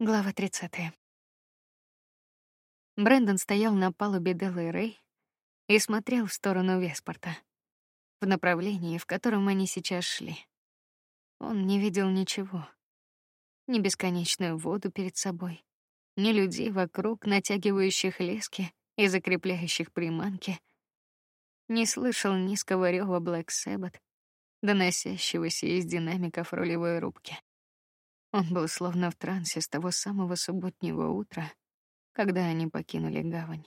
Глава 30. Брэндон стоял на палубе Рэй и смотрел в сторону Веспорта, в направлении, в котором они сейчас шли. Он не видел ничего. Ни бесконечную воду перед собой, ни людей вокруг, натягивающих лески и закрепляющих приманки. Не слышал низкого рёва Black Sabbath, доносящегося из динамиков рулевой рубки. Он был словно в трансе с того самого субботнего утра, когда они покинули гавань.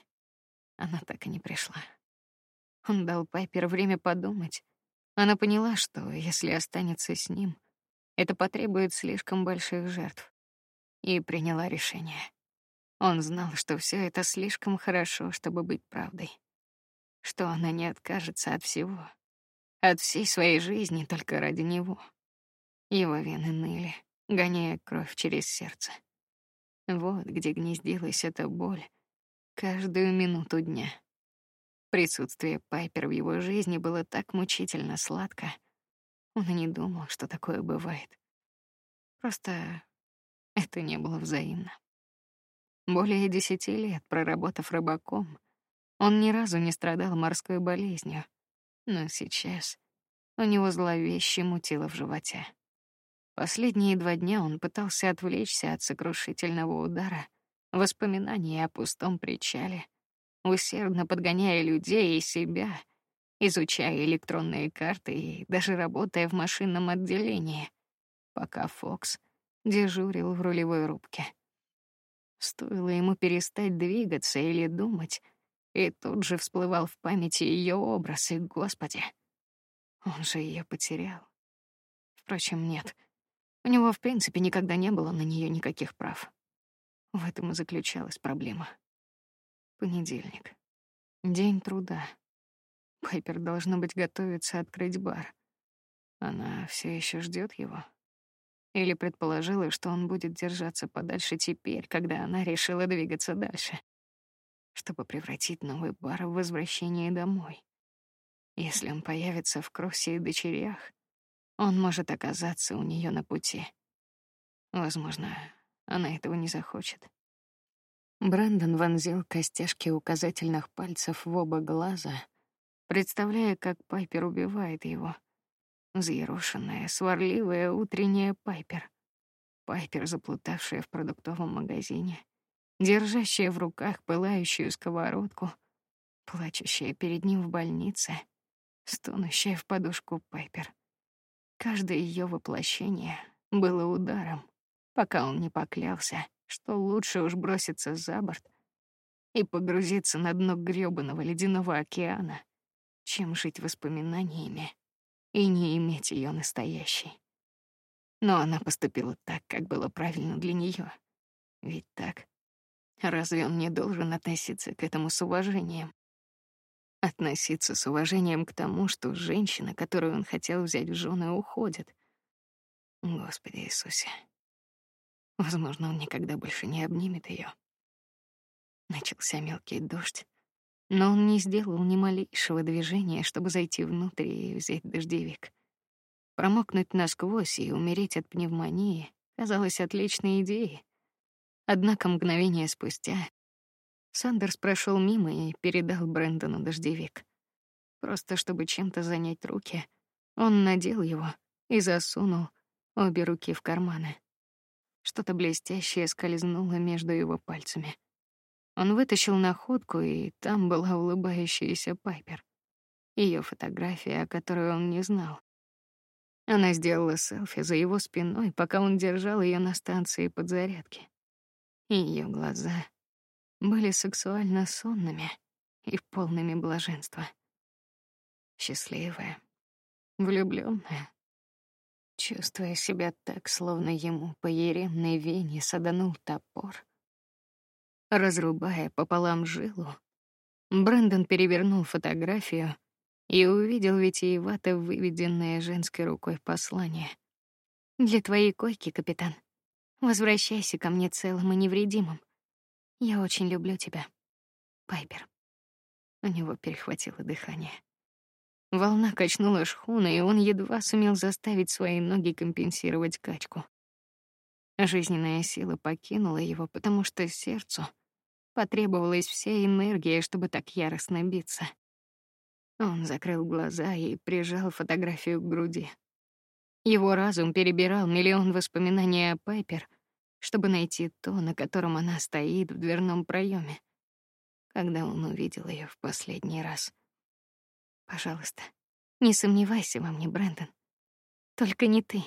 Она так и не пришла. Он дал Пайпер время подумать. Она поняла, что если останется с ним, это потребует слишком больших жертв, и приняла решение. Он знал, что все это слишком хорошо, чтобы быть правдой, что она не откажется от всего, от всей своей жизни только ради него. Его вены ныли гоняя кровь через сердце. Вот где гнездилась эта боль каждую минуту дня. Присутствие Пайпер в его жизни было так мучительно сладко. Он и не думал, что такое бывает. Просто это не было взаимно. Более десяти лет проработав рыбаком, он ни разу не страдал морской болезнью, но сейчас у него зловеще мутило в животе. Последние два дня он пытался отвлечься от сокрушительного удара, воспоминаний о пустом причале, усердно подгоняя людей и себя, изучая электронные карты и даже работая в машинном отделении, пока Фокс дежурил в рулевой рубке. Стоило ему перестать двигаться или думать, и тут же всплывал в памяти ее образ, и, Господи, он же ее потерял. Впрочем, нет. У него в принципе никогда не было на нее никаких прав. В этом и заключалась проблема. Понедельник. День труда. Пайпер должна быть готовиться открыть бар. Она все еще ждет его. Или предположила, что он будет держаться подальше теперь, когда она решила двигаться дальше, чтобы превратить новый бар в возвращение домой. Если он появится в Кроссе и дочерях, он может оказаться у нее на пути. Возможно, она этого не захочет. Брэндон вонзил костяшки указательных пальцев в оба глаза, представляя, как Пайпер убивает его. Взъерошенная, сварливая утренняя Пайпер. Пайпер, заплутавшая в продуктовом магазине, держащая в руках пылающую сковородку, плачущая перед ним в больнице, стонущая в подушку Пайпер. Каждое ее воплощение было ударом, пока он не поклялся, что лучше уж броситься за борт и погрузиться на дно грёбаного ледяного океана, чем жить воспоминаниями и не иметь ее настоящей. Но она поступила так, как было правильно для нее. Ведь так. Разве он не должен относиться к этому с уважением? Относиться с уважением к тому, что женщина, которую он хотел взять в жены, уходит. Господи Иисусе. Возможно, он никогда больше не обнимет ее. Начался мелкий дождь, но он не сделал ни малейшего движения, чтобы зайти внутрь и взять дождевик. Промокнуть насквозь и умереть от пневмонии казалось отличной идеей. Однако мгновение спустя Сандерс прошел мимо и передал Брэндону дождевик. Просто чтобы чем-то занять руки, он надел его и засунул обе руки в карманы. Что-то блестящее скользнуло между его пальцами. Он вытащил находку, и там была улыбающаяся Пайпер. Ее фотография, о которой он не знал. Она сделала селфи за его спиной, пока он держал ее на станции подзарядки. Ее глаза были сексуально сонными и полными блаженства. Счастливая, влюбленная, чувствуя себя так, словно ему по еремной вене саданул топор, разрубая пополам жилу. Брэндон перевернул фотографию и увидел витиевато выведенное женской рукой послание. Для твоей койки, капитан. Возвращайся ко мне целым и невредимым. Я очень люблю тебя, Пайпер. У него перехватило дыхание. Волна качнула шхуну, и он едва сумел заставить свои ноги компенсировать качку. Жизненная сила покинула его, потому что сердцу потребовалась вся энергия, чтобы так яростно биться. Он закрыл глаза и прижал фотографию к груди. Его разум перебирал миллион воспоминаний о Пайпер, чтобы найти то, на котором она стоит в дверном проеме, когда он увидел ее в последний раз. Пожалуйста, не сомневайся во мне, Брэндон. Только не ты.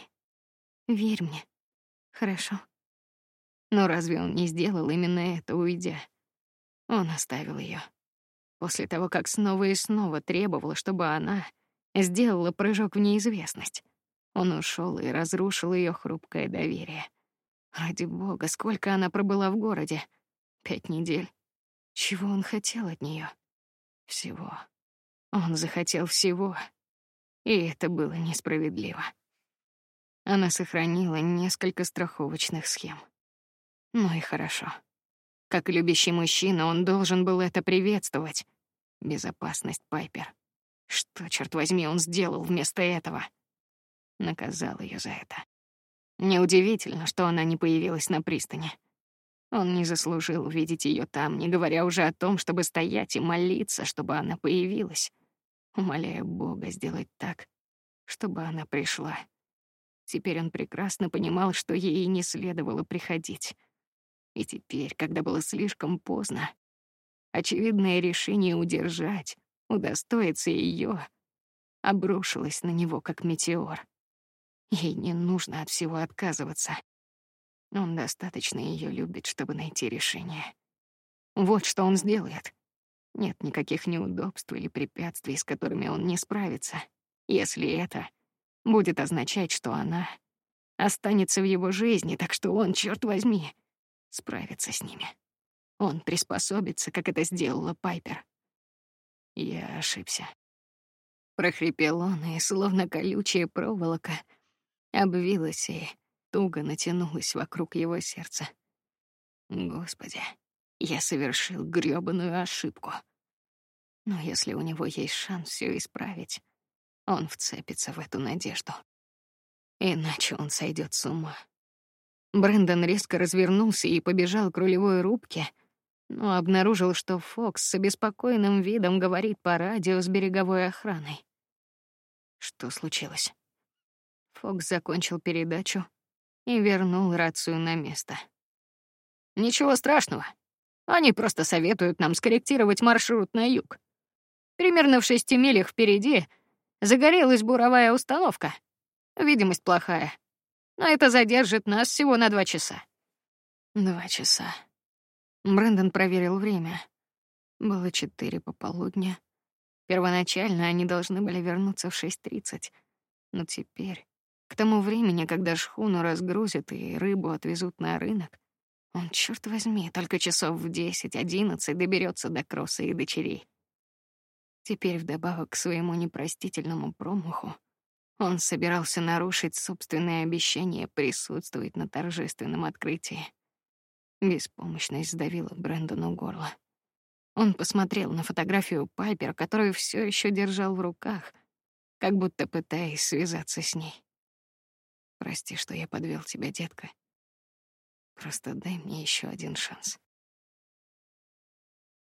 Верь мне. Хорошо. Но разве он не сделал именно это, уйдя? Он оставил ее после того, как снова и снова требовал, чтобы она сделала прыжок в неизвестность. Он ушел и разрушил ее хрупкое доверие. Ради бога, сколько она пробыла в городе? Пять недель. Чего он хотел от нее? Всего. Он захотел всего, и это было несправедливо. Она сохранила несколько страховочных схем. Ну и хорошо. Как любящий мужчина, он должен был это приветствовать. Безопасность Пайпер. Что, черт возьми, он сделал вместо этого? Наказал ее за это. Неудивительно, что она не появилась на пристани. Он не заслужил увидеть ее там, не говоря уже о том, чтобы стоять и молиться, чтобы она появилась, умоляя Бога сделать так, чтобы она пришла. Теперь он прекрасно понимал, что ей не следовало приходить. И теперь, когда было слишком поздно, очевидное решение удержать, удостоиться ее, обрушилось на него как метеор. Ей не нужно от всего отказываться. Он достаточно ее любит, чтобы найти решение. Вот что он сделает. Нет никаких неудобств или препятствий, с которыми он не справится, если это будет означать, что она останется в его жизни, так что он, черт возьми, справится с ними. Он приспособится, как это сделала Пайпер. Я ошибся. Прохрипел он, и словно колючая проволока обвилась и туго натянулась вокруг его сердца. Господи, я совершил грёбаную ошибку. Но если у него есть шанс все исправить, он вцепится в эту надежду. Иначе он сойдет с ума. Брэндон резко развернулся и побежал к рулевой рубке, но обнаружил, что Фокс с обеспокоенным видом говорит по радио с береговой охраной. Что случилось? Фокс закончил передачу и вернул рацию на место. Ничего страшного. Они просто советуют нам скорректировать маршрут на юг. Примерно в шести милях впереди Загорелась буровая установка. Видимость плохая. Но это задержит нас всего на два часа. Два часа. Брэндон проверил время. Было четыре пополудня. Первоначально они должны были вернуться в шесть тридцать, но теперь, к тому времени, когда шхуну разгрузят и рыбу отвезут на рынок, он, черт возьми, только часов в десять-одиннадцать доберется до Кросса и дочерей. Теперь вдобавок к своему непростительному промаху он собирался нарушить собственное обещание присутствовать на торжественном открытии. Беспомощность сдавила Брэндону горло. Он посмотрел на фотографию Пайпер, которую все еще держал в руках, как будто пытаясь связаться с ней. Прости, что я подвел тебя, детка. Просто дай мне еще один шанс.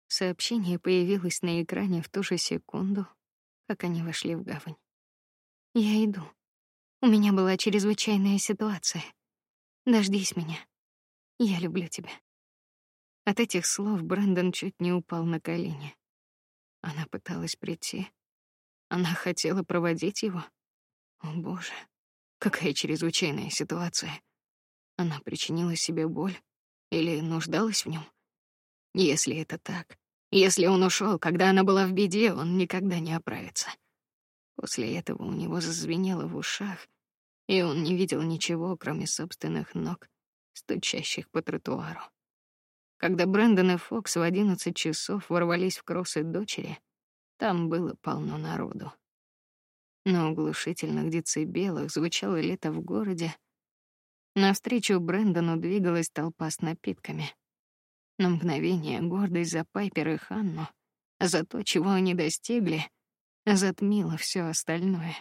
Сообщение появилось на экране в ту же секунду, как они вошли в гавань. Я иду. У меня была чрезвычайная ситуация. Дождись меня. Я люблю тебя. От этих слов Брэндон чуть не упал на колени. Она пыталась прийти. Она хотела проводить его. О, боже, какая чрезвычайная ситуация. Она причинила себе боль или нуждалась в нем? Если это так, если он ушел, когда она была в беде, он никогда не оправится. После этого у него зазвенело в ушах, и он не видел ничего, кроме собственных ног, стучащих по тротуару. Когда Брэндон и Фокс в одиннадцать часов ворвались в кроссы дочери, там было полно народу. На оглушительных децибелах звучало лето в городе. Навстречу Брэндону двигалась толпа с напитками. На мгновение гордость за Пайпер и Ханну, за то, чего они достигли, затмила все остальное.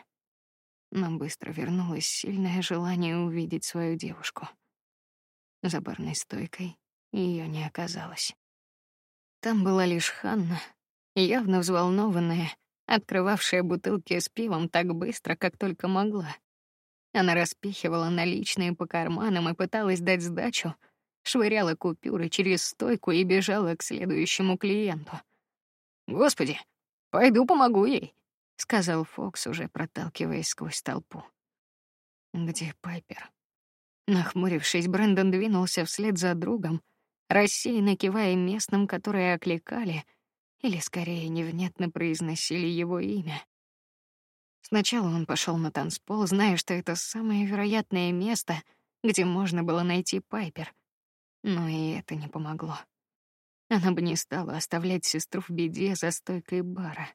Но быстро вернулось сильное желание увидеть свою девушку. За барной стойкой ее не оказалось. Там была лишь Ханна, явно взволнованная, открывавшая бутылки с пивом так быстро, как только могла. Она распихивала наличные по карманам и пыталась дать сдачу, швыряла купюры через стойку и бежала к следующему клиенту. Господи, пойду помогу ей, сказал Фокс, уже проталкиваясь сквозь толпу. Где Пайпер? Нахмурившись, Брэндон двинулся вслед за другом, рассеянно кивая местным, которые окликали или скорее невнятно произносили его имя. Сначала он пошел на танцпол, зная, что это самое вероятное место, где можно было найти Пайпер. Но и это не помогло. Она бы не стала оставлять сестру в беде за стойкой бара.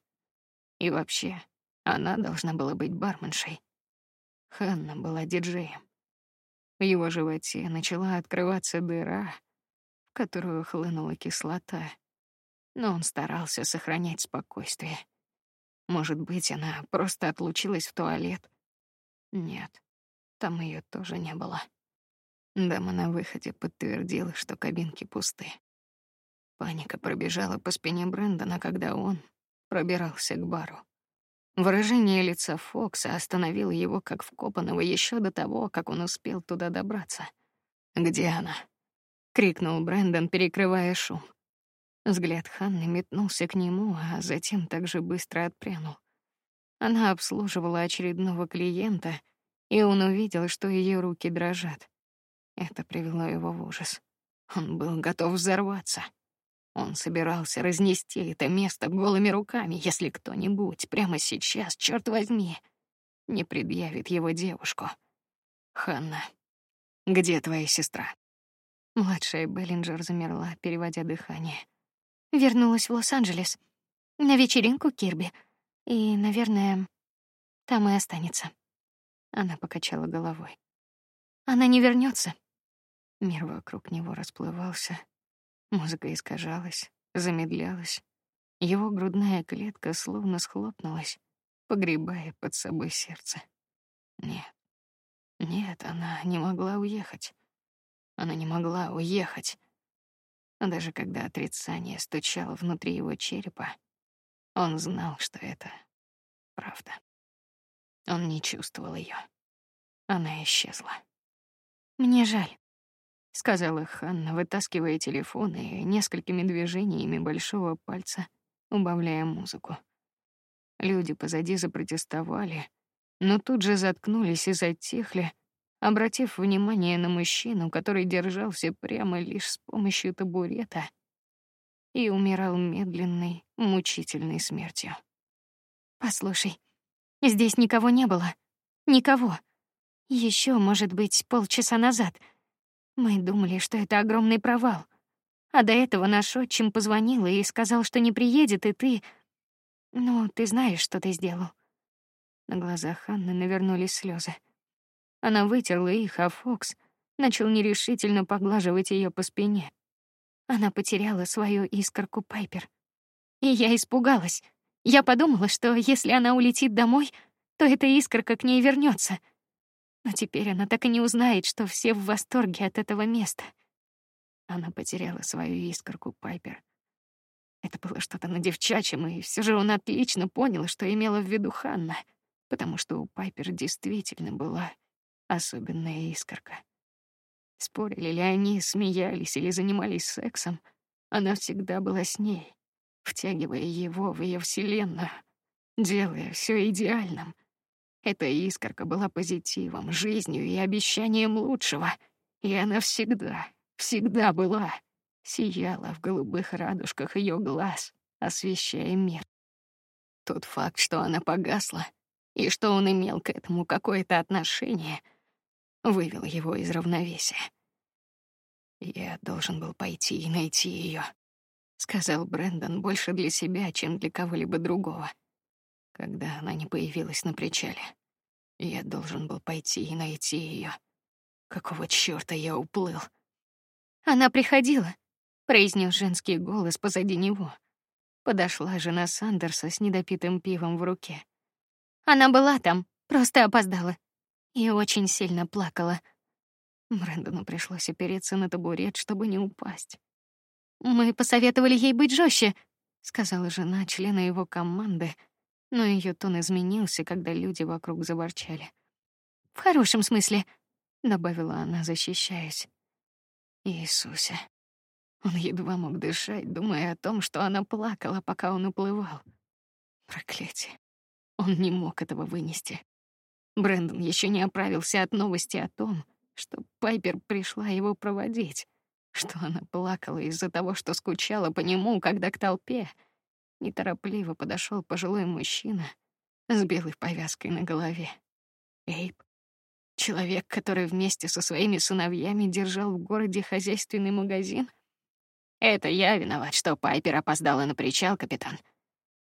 И вообще, она должна была быть барменшей. Ханна была диджеем. В его животе начала открываться дыра, в которую хлынула кислота. Но он старался сохранять спокойствие. Может быть, она просто отлучилась в туалет. Нет, там ее тоже не было. Дама на выходе подтвердила, что кабинки пусты. Паника пробежала по спине Брэндона, когда он пробирался к бару. Выражение лица Фокса остановило его как вкопанного еще до того, как он успел туда добраться. Где она? крикнул Брэндон, перекрывая шум. Взгляд Ханны метнулся к нему, а затем также быстро отпрянул. Она обслуживала очередного клиента, и он увидел, что ее руки дрожат. Это привело его в ужас. Он был готов взорваться. Он собирался разнести это место голыми руками, если кто-нибудь прямо сейчас, черт возьми, не предъявит его девушку. Ханна, где твоя сестра? Младшая Беллинджер замерла, переводя дыхание. Вернулась в Лос-Анджелес на вечеринку Кирби, и, наверное, там и останется. Она покачала головой. Она не вернется. Мир вокруг него расплывался, музыка искажалась, замедлялась. Его грудная клетка словно схлопнулась, погребая под собой сердце. Нет, нет, она не могла уехать. Она не могла уехать. Даже когда отрицание стучало внутри его черепа, он знал, что это правда. Он не чувствовал ее. Она исчезла. Мне жаль сказала Ханна, вытаскивая телефон и несколькими движениями большого пальца убавляя музыку. Люди позади запротестовали, но тут же заткнулись и затихли, обратив внимание на мужчину, который держался прямо лишь с помощью табурета и умирал медленной, мучительной смертью. Послушай, здесь никого не было, никого. Еще, может быть, полчаса назад. Мы думали, что это огромный провал. А до этого наш отчим позвонил и сказал, что не приедет, и ты... Ну, ты знаешь, что ты сделал. На глазах Анны навернулись слезы. Она вытерла их, а Фокс начал нерешительно поглаживать ее по спине. Она потеряла свою искорку Пайпер. И я испугалась. Я подумала, что если она улетит домой, то эта искорка к ней вернется. Но теперь она так и не узнает, что все в восторге от этого места. Она потеряла свою искорку Пайпер. Это было что-то на девчачьем, и все же он отлично понял, что имела в виду Ханна, потому что у Пайпер действительно была особенная искорка. Спорили ли они, смеялись или занимались сексом, она всегда была с ней, втягивая его в ее вселенную, делая все идеальным — эта искорка была позитивом, жизнью и обещанием лучшего, и она всегда, всегда была, сияла в голубых радужках ее глаз, освещая мир. Тот факт, что она погасла и что он имел к этому какое-то отношение, вывел его из равновесия. Я должен был пойти и найти ее, сказал Брэндон больше для себя, чем для кого-либо другого когда она не появилась на причале. Я должен был пойти и найти ее. Какого чёрта я уплыл? Она приходила, произнес женский голос позади него. Подошла жена Сандерса с недопитым пивом в руке. Она была там, просто опоздала и очень сильно плакала. Брэндону пришлось опереться на табурет, чтобы не упасть. Мы посоветовали ей быть жестче, сказала жена члена его команды, но ее тон изменился, когда люди вокруг заворчали. В хорошем смысле, добавила она, защищаясь. Иисусе. Он едва мог дышать, думая о том, что она плакала, пока он уплывал. Проклятие. Он не мог этого вынести. Брэндон еще не оправился от новости о том, что Пайпер пришла его проводить, что она плакала из-за того, что скучала по нему, когда к толпе неторопливо подошел пожилой мужчина с белой повязкой на голове. Эйп, человек, который вместе со своими сыновьями держал в городе хозяйственный магазин. Это я виноват, что Пайпер опоздала на причал, капитан.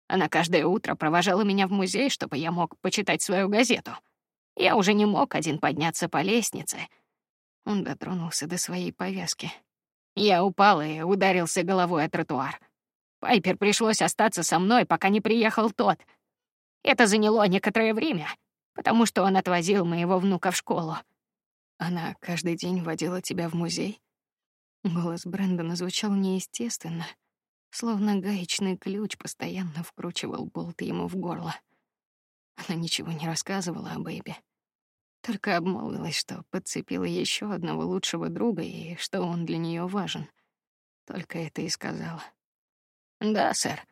Она каждое утро провожала меня в музей, чтобы я мог почитать свою газету. Я уже не мог один подняться по лестнице. Он дотронулся до своей повязки. Я упал и ударился головой о тротуар. Пайпер пришлось остаться со мной, пока не приехал тот. Это заняло некоторое время, потому что он отвозил моего внука в школу. Она каждый день водила тебя в музей. Голос Брэндона звучал неестественно, словно гаечный ключ постоянно вкручивал болт ему в горло. Она ничего не рассказывала о Бэйби. Только обмолвилась, что подцепила еще одного лучшего друга и что он для нее важен. Только это и сказала. Да, сэр.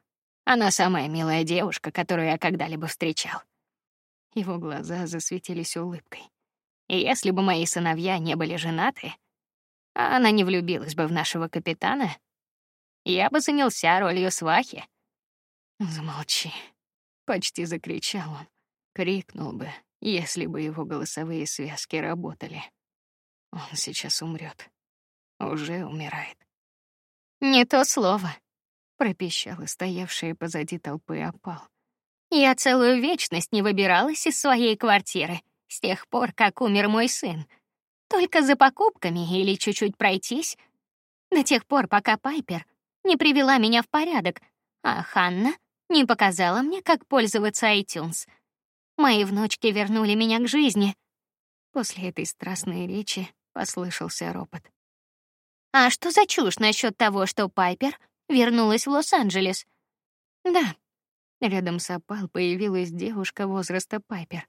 Она самая милая девушка, которую я когда-либо встречал. Его глаза засветились улыбкой. И если бы мои сыновья не были женаты, а она не влюбилась бы в нашего капитана, я бы занялся ролью свахи. Замолчи, почти закричал он, крикнул бы, если бы его голосовые связки работали. Он сейчас умрет, уже умирает. Не то слово, пропищала стоявшая позади толпы опал. Я целую вечность не выбиралась из своей квартиры с тех пор, как умер мой сын. Только за покупками или чуть-чуть пройтись. До тех пор, пока Пайпер не привела меня в порядок, а Ханна не показала мне, как пользоваться iTunes. Мои внучки вернули меня к жизни. После этой страстной речи послышался ропот. А что за чушь насчет того, что Пайпер вернулась в Лос-Анджелес? Да. Рядом с Апал появилась девушка возраста Пайпер.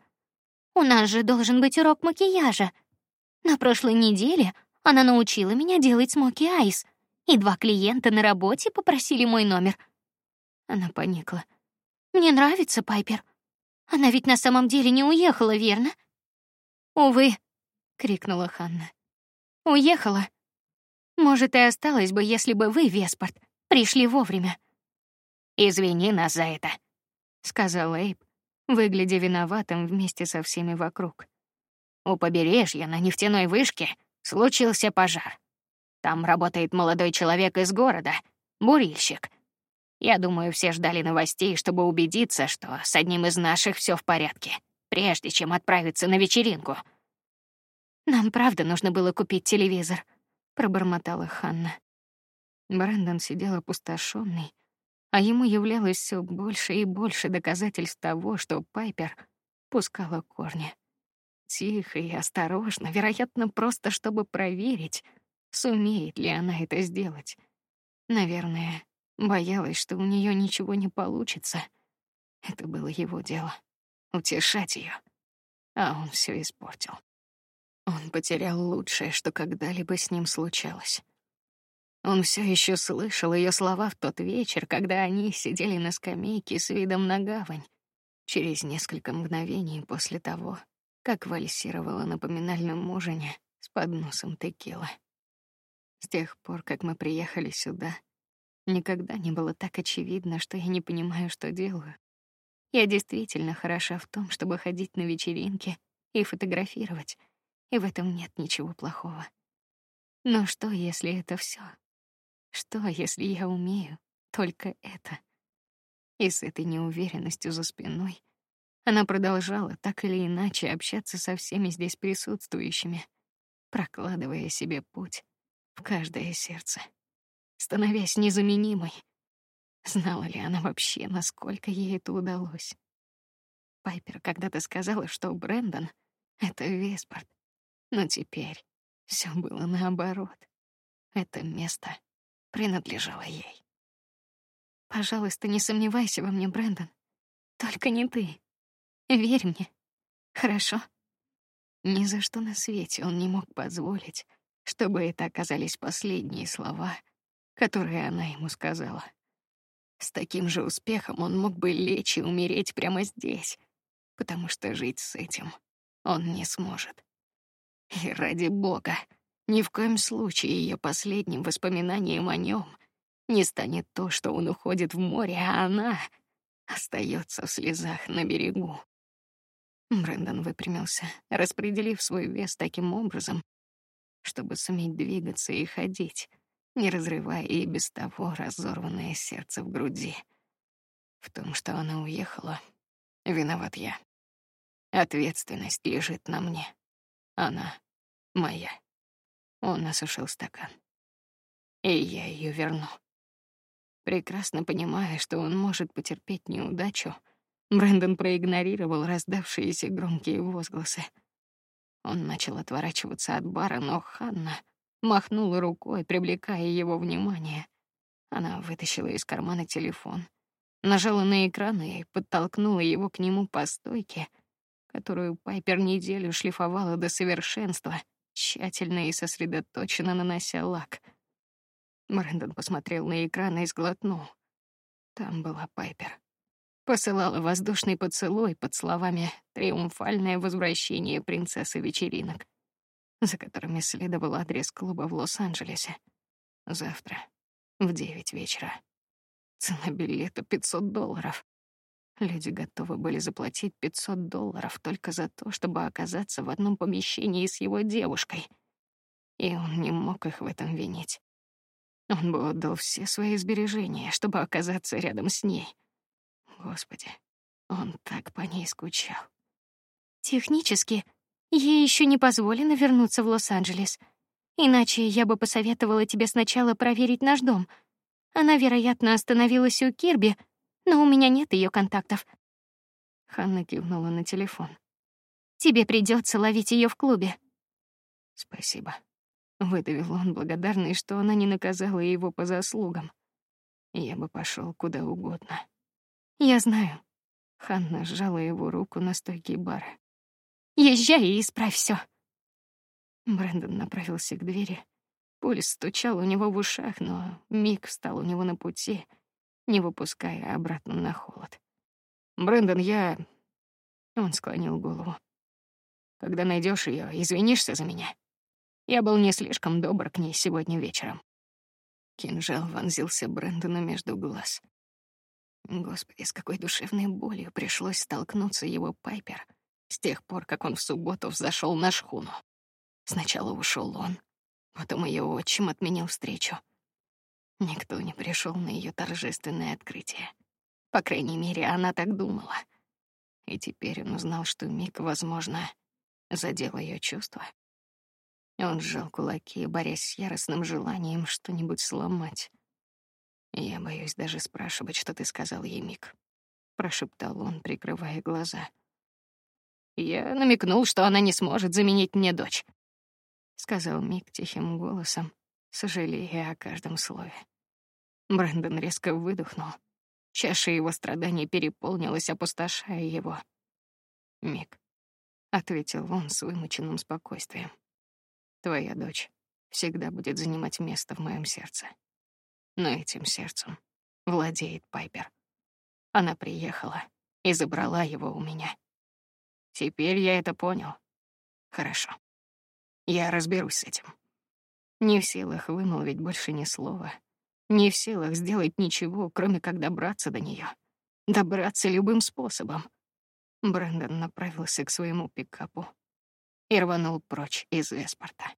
У нас же должен быть урок макияжа. На прошлой неделе она научила меня делать смоки айс, и два клиента на работе попросили мой номер. Она поникла. Мне нравится Пайпер. Она ведь на самом деле не уехала, верно? Увы, крикнула Ханна. Уехала. Может, и осталась бы, если бы вы, Веспорт, пришли вовремя. Извини нас за это, сказал Эйп, выглядя виноватым вместе со всеми вокруг. У побережья на нефтяной вышке случился пожар. Там работает молодой человек из города, бурильщик. Я думаю, все ждали новостей, чтобы убедиться, что с одним из наших все в порядке, прежде чем отправиться на вечеринку. Нам правда нужно было купить телевизор, пробормотала Ханна. Брэндон сидел опустошенный, а ему являлось все больше и больше доказательств того, что Пайпер пускала корни. Тихо и осторожно, вероятно, просто чтобы проверить, сумеет ли она это сделать. Наверное, Боялась, что у нее ничего не получится. Это было его дело утешать ее, а он все испортил. Он потерял лучшее, что когда-либо с ним случалось. Он все еще слышал ее слова в тот вечер, когда они сидели на скамейке с видом на гавань. Через несколько мгновений после того, как вальсировала на поминальном ужине с подносом текила. С тех пор, как мы приехали сюда, Никогда не было так очевидно, что я не понимаю, что делаю. Я действительно хороша в том, чтобы ходить на вечеринки и фотографировать, и в этом нет ничего плохого. Но что, если это все? Что, если я умею только это? И с этой неуверенностью за спиной она продолжала так или иначе общаться со всеми здесь присутствующими, прокладывая себе путь в каждое сердце становясь незаменимой. Знала ли она вообще, насколько ей это удалось? Пайпер когда-то сказала, что Брэндон — это Веспорт. Но теперь Все было наоборот. Это место принадлежало ей. Пожалуйста, не сомневайся во мне, Брэндон. Только не ты. Верь мне. Хорошо? Ни за что на свете он не мог позволить, чтобы это оказались последние слова, которые она ему сказала. С таким же успехом он мог бы лечь и умереть прямо здесь, потому что жить с этим он не сможет. И ради бога, ни в коем случае ее последним воспоминанием о нем не станет то, что он уходит в море, а она остается в слезах на берегу. Брэндон выпрямился, распределив свой вес таким образом, чтобы суметь двигаться и ходить, не разрывая и без того разорванное сердце в груди. В том, что она уехала, виноват я. Ответственность лежит на мне. Она моя. Он осушил стакан. И я ее верну. Прекрасно понимая, что он может потерпеть неудачу, Брэндон проигнорировал раздавшиеся громкие возгласы. Он начал отворачиваться от бара, но Ханна махнула рукой, привлекая его внимание. Она вытащила из кармана телефон, нажала на экран и подтолкнула его к нему по стойке, которую Пайпер неделю шлифовала до совершенства, тщательно и сосредоточенно нанося лак. Брэндон посмотрел на экран и сглотнул. Там была Пайпер. Посылала воздушный поцелуй под словами «Триумфальное возвращение принцессы вечеринок», за которыми следовал адрес клуба в Лос-Анджелесе. Завтра в девять вечера. Цена билета пятьсот долларов. Люди готовы были заплатить пятьсот долларов только за то, чтобы оказаться в одном помещении с его девушкой. И он не мог их в этом винить. Он бы отдал все свои сбережения, чтобы оказаться рядом с ней. Господи, он так по ней скучал. Технически ей еще не позволено вернуться в Лос-Анджелес. Иначе я бы посоветовала тебе сначала проверить наш дом. Она, вероятно, остановилась у Кирби, но у меня нет ее контактов. Ханна кивнула на телефон. Тебе придется ловить ее в клубе. Спасибо. Выдавил он благодарный, что она не наказала его по заслугам. Я бы пошел куда угодно. Я знаю. Ханна сжала его руку на стойке бара. Езжай и исправь все. Брэндон направился к двери. Пульс стучал у него в ушах, но Мик встал у него на пути, не выпуская обратно на холод. Брэндон, я... Он склонил голову. Когда найдешь ее, извинишься за меня. Я был не слишком добр к ней сегодня вечером. Кинжал вонзился Брэндону между глаз. Господи, с какой душевной болью пришлось столкнуться его Пайпер с тех пор, как он в субботу взошел на шхуну. Сначала ушел он, потом ее отчим отменил встречу. Никто не пришел на ее торжественное открытие. По крайней мере, она так думала. И теперь он узнал, что Мик, возможно, задел ее чувства. Он сжал кулаки, борясь с яростным желанием что-нибудь сломать. Я боюсь даже спрашивать, что ты сказал ей, Мик, прошептал он, прикрывая глаза. Я намекнул, что она не сможет заменить мне дочь, сказал Мик тихим голосом, сожалея о каждом слове. Брэндон резко выдохнул. Чаша его страданий переполнилась, опустошая его. Мик, ответил он с вымученным спокойствием. Твоя дочь всегда будет занимать место в моем сердце но этим сердцем владеет Пайпер. Она приехала и забрала его у меня. Теперь я это понял. Хорошо. Я разберусь с этим. Не в силах вымолвить больше ни слова, не в силах сделать ничего, кроме как добраться до нее, добраться любым способом. Брэндон направился к своему пикапу и рванул прочь из Веспорта.